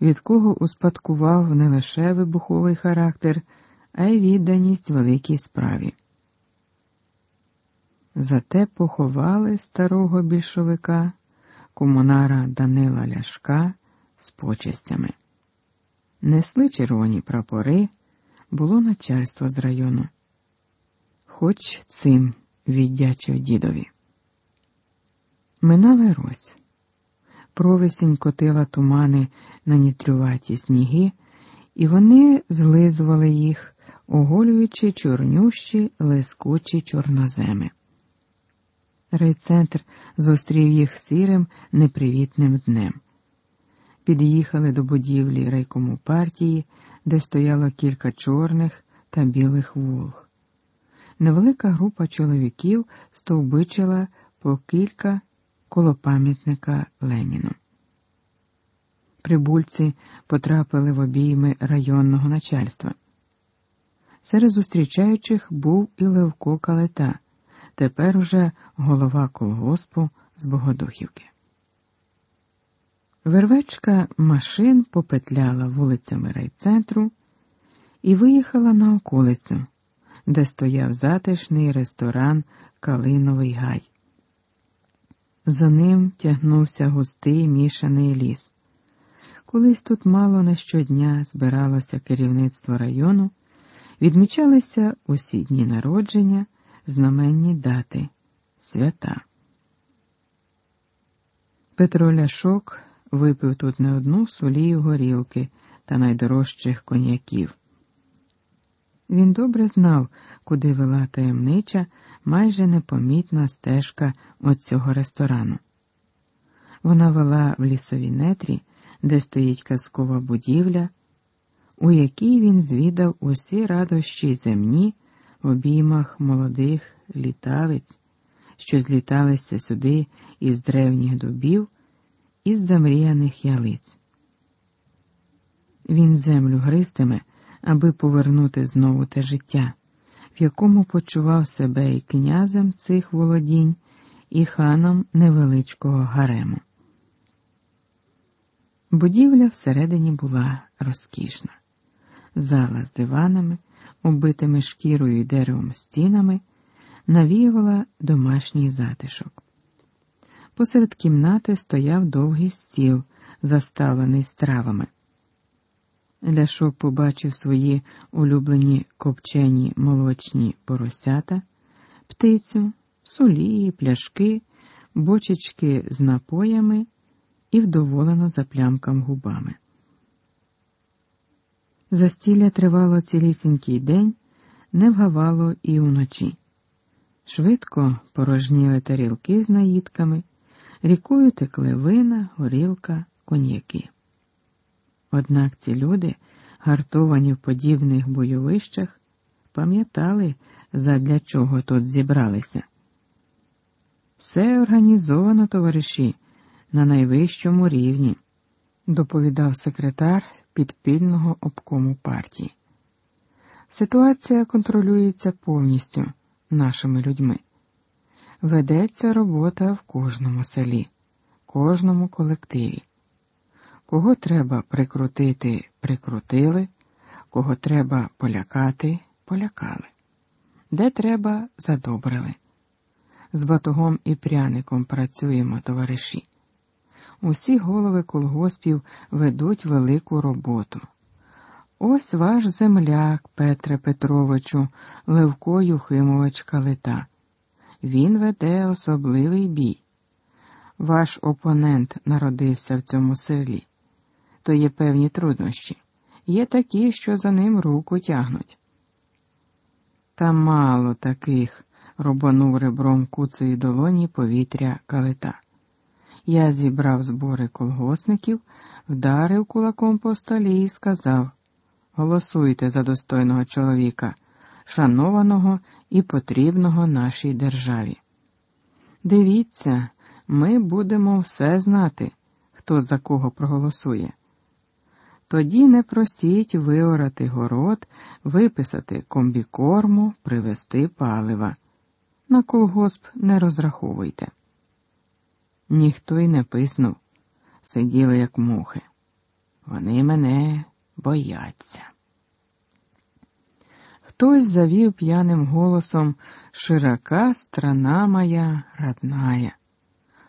від кого успадкував не лише вибуховий характер, а й відданість великій справі. Зате поховали старого більшовика, комунара Данила Ляшка з почестями. Несли червоні прапори, було начальство з району. Хоч цим віддячив дідові. Минала Рось. Провесінь котила тумани на нітрюваті сніги, і вони злизували їх, оголюючи чорнющі лискучі чорноземи. Райцентр зустрів їх сірим, непривітним днем. Під'їхали до будівлі райкому партії, де стояло кілька чорних та білих вулг. Невелика група чоловіків стовбичила по кілька коло пам'ятника Леніну. Прибульці потрапили в обійми районного начальства. Серед зустрічаючих був і Левко Калета, тепер уже голова колгоспу з Богодухівки. Вервечка машин попетляла вулицями райцентру і виїхала на околицю, де стояв затишний ресторан Калиновий Гай. За ним тягнувся густий мішаний ліс. Колись тут мало не щодня збиралося керівництво району, відмічалися усі дні народження, знаменні дати, свята. Петро Ляшок випив тут не одну солію горілки та найдорожчих коньяків. Він добре знав, куди вела таємнича, майже непомітна стежка от цього ресторану. Вона вела в лісовій нетрі, де стоїть казкова будівля, у якій він звідав усі радощі земні в обіймах молодих літавиць, що зліталися сюди із древніх дубів, із замріяних ялиць. Він землю гристиме аби повернути знову те життя, в якому почував себе і князем цих володінь, і ханом невеличкого гарему. Будівля всередині була розкішна, зала з диванами, убитими шкірою і деревом стінами, навіювала домашній затишок. Посеред кімнати стояв довгий стіл, заставлений стравами. Ляшок побачив свої улюблені копчені молочні поросята, птицю, сулії, пляшки, бочечки з напоями і вдоволено заплямкам губами. Застілля тривало цілісінький день, не вгавало і уночі. Швидко порожніли тарілки з наїдками, рікою текли вина, горілка, коньяки. Однак ці люди, гартовані в подібних бойовищах, пам'ятали, задля чого тут зібралися. Все організовано, товариші, на найвищому рівні, доповідав секретар підпільного обкому партії. Ситуація контролюється повністю нашими людьми. Ведеться робота в кожному селі, кожному колективі. Кого треба прикрутити, прикрутили, кого треба полякати, полякали. Де треба, задобрили. З батогом і пряником працюємо, товариші. Усі голови колгоспів ведуть велику роботу. Ось ваш земляк, Петре Петровичу, Левко Юхимович Калита. Він веде особливий бій. Ваш опонент народився в цьому селі то є певні труднощі. Є такі, що за ним руку тягнуть. Та мало таких, рубанув ребром куцеї долоні повітря калита. Я зібрав збори колгосників, вдарив кулаком по столі і сказав Голосуйте за достойного чоловіка, шанованого і потрібного нашій державі. Дивіться, ми будемо все знати, хто за кого проголосує. Тоді не просіть виорати город, виписати комбікорму, привезти палива. На колгосп не розраховуйте. Ніхто й не писнув, сиділи, як мухи. Вони мене бояться. Хтось завів п'яним голосом широка страна моя родная,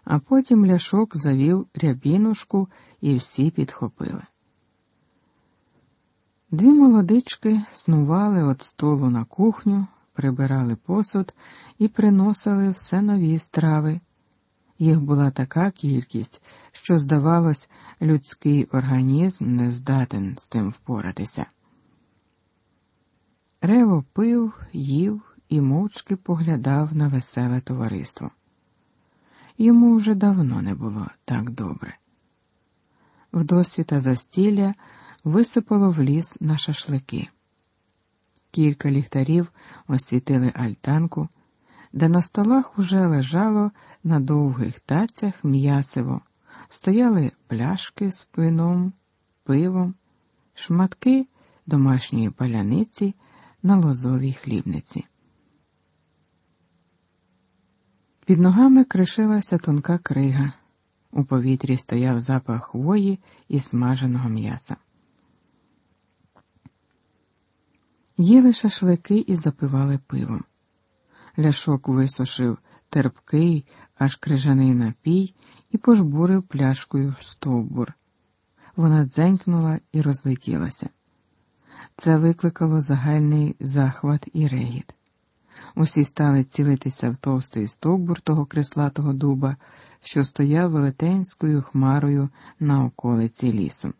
а потім ляшок завів рябінушку і всі підхопили. Дві молодички снували від столу на кухню, прибирали посуд і приносили все нові страви. Їх була така кількість, що, здавалось, людський організм не здатен з тим впоратися. Рево пив, їв і мовчки поглядав на веселе товариство. Йому вже давно не було так добре. В досвіта застілля висипало в ліс на шашлики. Кілька ліхтарів освітили альтанку, де на столах уже лежало на довгих тацях м'ясиво, стояли пляшки з вином, пивом, шматки домашньої паляниці на лозовій хлібниці. Під ногами кришилася тонка крига. У повітрі стояв запах хвої і смаженого м'яса. Їли шашлики і запивали пивом. Ляшок висушив терпкий, аж крижаний напій і пожбурив пляшкою в стовбур. Вона дзенькнула і розлетілася. Це викликало загальний захват і регіт. Усі стали цілитися в товстий стовбур того креслатого дуба, що стояв велетенською хмарою на околиці лісу.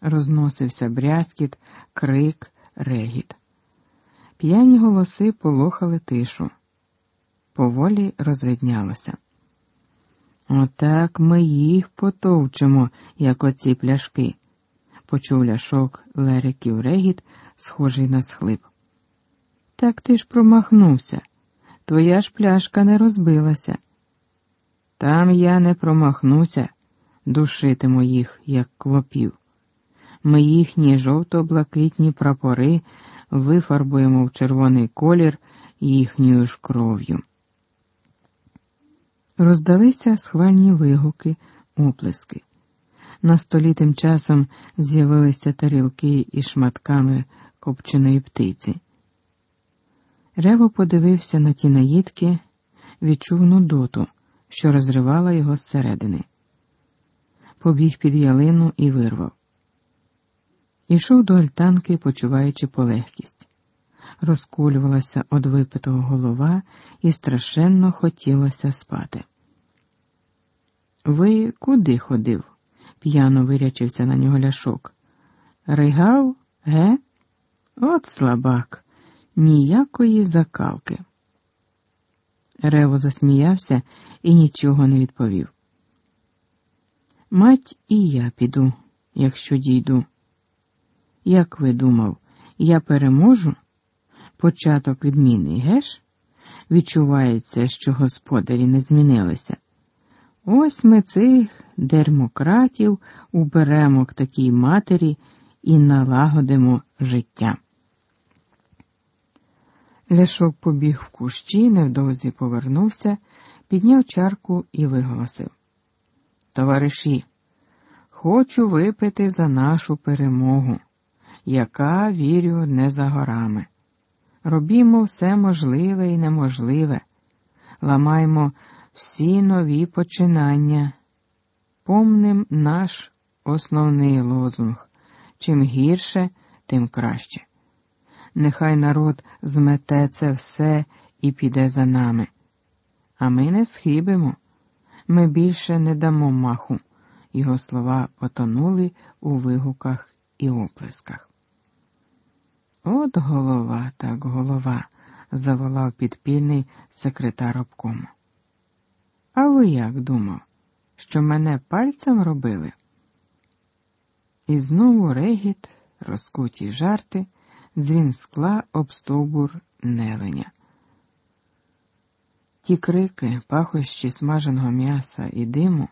Розносився брязкіт, крик, регіт. П'яні голоси полохали тишу. Поволі розвиднялося. Отак ми їх потовчемо, як оці пляшки, почув ляшок Лериків регіт, схожий на схлип. Так ти ж промахнувся. Твоя ж пляшка не розбилася. Там я не промахнуся, душитиму їх, як клопів. Ми їхні жовто-блакитні прапори вифарбуємо в червоний колір їхньою ж кров'ю. Роздалися схвальні вигуки, оплески. На столі тим часом з'явилися тарілки із шматками копченої птиці. Рево подивився на ті наїдки, відчув нудоту, що розривала його зсередини. Побіг під ялину і вирвав. Ішов до альтанки, почуваючи полегкість. Розколювалася од випитого голова і страшенно хотілося спати. Ви куди ходив? п'яно вирячився на нього ляшок. Ригав, ге? От слабак, ніякої закалки. Рево засміявся і нічого не відповів. Мать і я піду, якщо дійду. Як ви думав, я переможу? Початок відміни, геш? Відчувається, що господарі не змінилися. Ось ми цих дермократів уберемо к такій матері і налагодимо життя. Ляшок побіг в кущі, невдовзі повернувся, підняв чарку і виголосив. Товариші, хочу випити за нашу перемогу яка, вірю, не за горами. Робімо все можливе і неможливе, ламаймо всі нові починання, помним наш основний лозунг чим гірше, тим краще. Нехай народ змете це все і піде за нами. А ми не схибимо, ми більше не дамо маху. Його слова потонули у вигуках і оплесках. От голова, так голова, заволав підпільний секретар обкому. А ви як думав, що мене пальцем робили? І знову регіт, розкуті жарти, дзвін скла об стовбур неленя. Ті крики, пахощі смаженого м'яса і диму,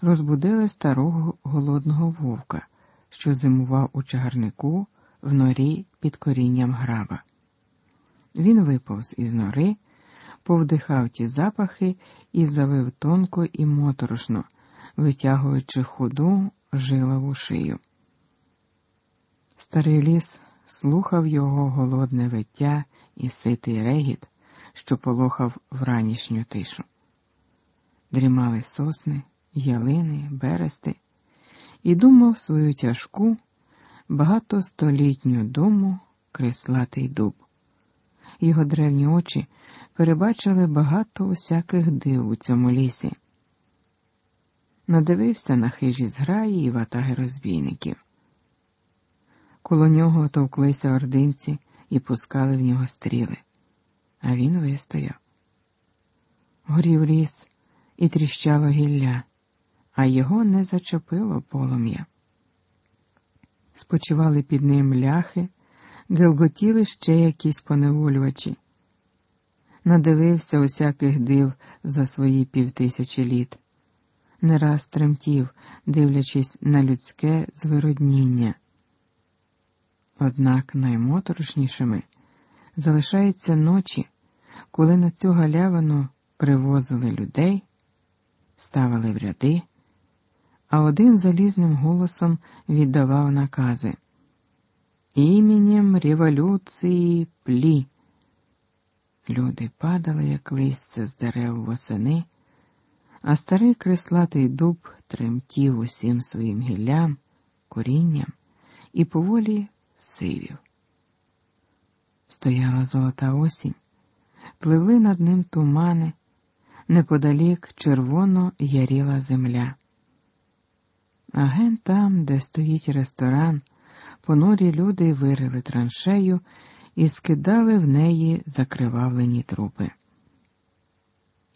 розбудили старого голодного вовка, що зимував у чагарнику в норі під корінням граба. Він виповз із нори, повдихав ті запахи і завив тонко і моторошно, витягуючи худу, жилову шию. Старий ліс слухав його голодне виття і ситий регіт, що полохав вранішню тишу. Дрімали сосни, ялини, берести, і думав свою тяжку, багатостолітню дому крислатий дуб. Його древні очі перебачили багато усяких див у цьому лісі. Надивився на хижі зграї і ватаги розбійників. Коло нього товклися ординці і пускали в нього стріли, а він вистояв. Горів ліс і тріщало гілля, а його не зачепило полум'я. Спочивали під ним ляхи, гелготіли ще якісь поневолювачі. Надивився усяких див за свої півтисячі літ, не раз тремтів, дивлячись на людське звиродніння. Однак наймоторошнішими залишаються ночі, коли на цю галявину привозили людей, ставили в ряди, а один залізним голосом віддавав накази. Іменем революції плі. Люди падали, як листя з дерев восени, а старий креслатий дуб тремтів усім своїм гіллям, корінням і поволі сивів. Стояла золота осінь, пливли над ним тумани, неподалік червоно яріла земля. А ген там, де стоїть ресторан, понурі люди вирили траншею і скидали в неї закривавлені трупи.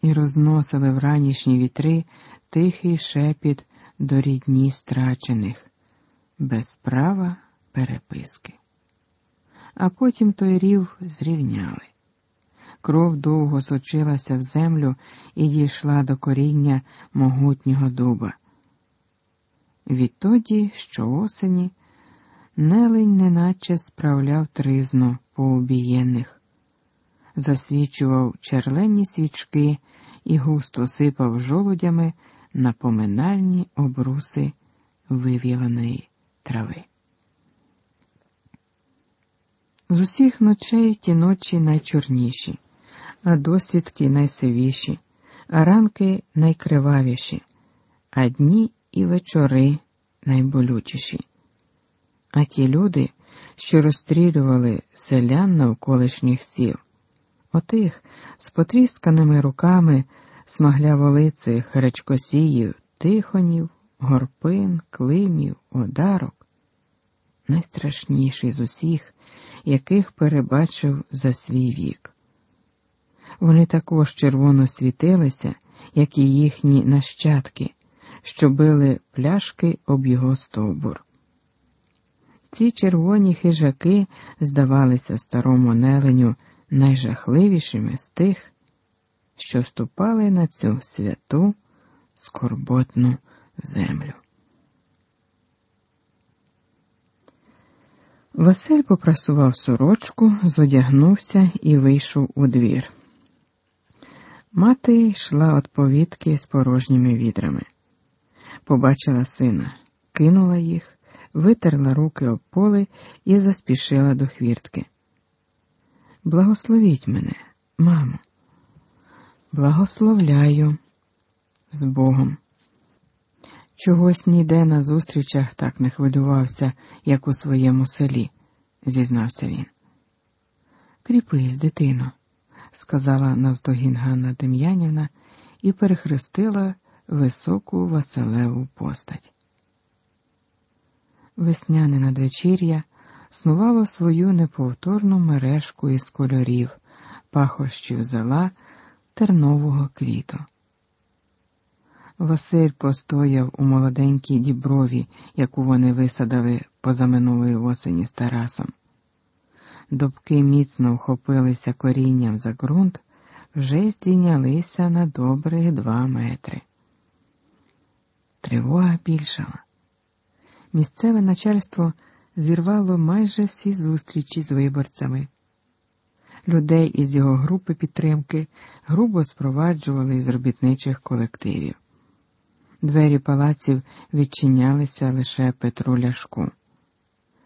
І розносили в ранішні вітри тихий шепіт до рідні страчених, без права переписки. А потім той рів зрівняли. Кров довго сочилася в землю і дійшла до коріння могутнього дуба. Відтоді, що осені, нелень неначе справляв тризну поубієнних, засвічував черленні свічки і густо сипав жолудями на поминальні обруси вивіленої трави. З усіх ночей ті ночі найчорніші, а досвідки найсивіші, а ранки найкривавіші, а дні і вечори найболючіші. А ті люди, що розстрілювали селян навколишніх сіл, отих з потрісканими руками смагляволицих речкосіїв, тихонів, горпин, климів, одарок, найстрашніший з усіх, яких перебачив за свій вік. Вони також червоно світилися, як і їхні нащадки, що били пляшки об його стовбур. Ці червоні хижаки здавалися старому неленю найжахливішими з тих, що ступали на цю святу скорботну землю. Василь попрасував сорочку, зодягнувся і вийшов у двір. Мати йшла від повітки з порожніми відрами. Побачила сина, кинула їх, витерла руки об поли і заспішила до хвіртки. Благословіть мене, мамо. Благословляю з Богом. Чогось ніде на зустрічах так не хвилювався, як у своєму селі, зізнався він. Кріпись, дитино, сказала навздогін Ганна Дем'янівна і перехрестила високу Василеву постать. Весняне надвечір'я снувало свою неповторну мережку із кольорів, пахощів зела, тернового квіту. Василь постояв у молоденькій діброві, яку вони висадили позаминулої осені з Тарасом. Добки міцно вхопилися корінням за ґрунт, вже здійнялися на добрих два метри. Тривога більшала. Місцеве начальство зірвало майже всі зустрічі з виборцями. Людей із його групи підтримки грубо спроваджували з робітничих колективів Двері палаців відчинялися лише Петру Ляшку.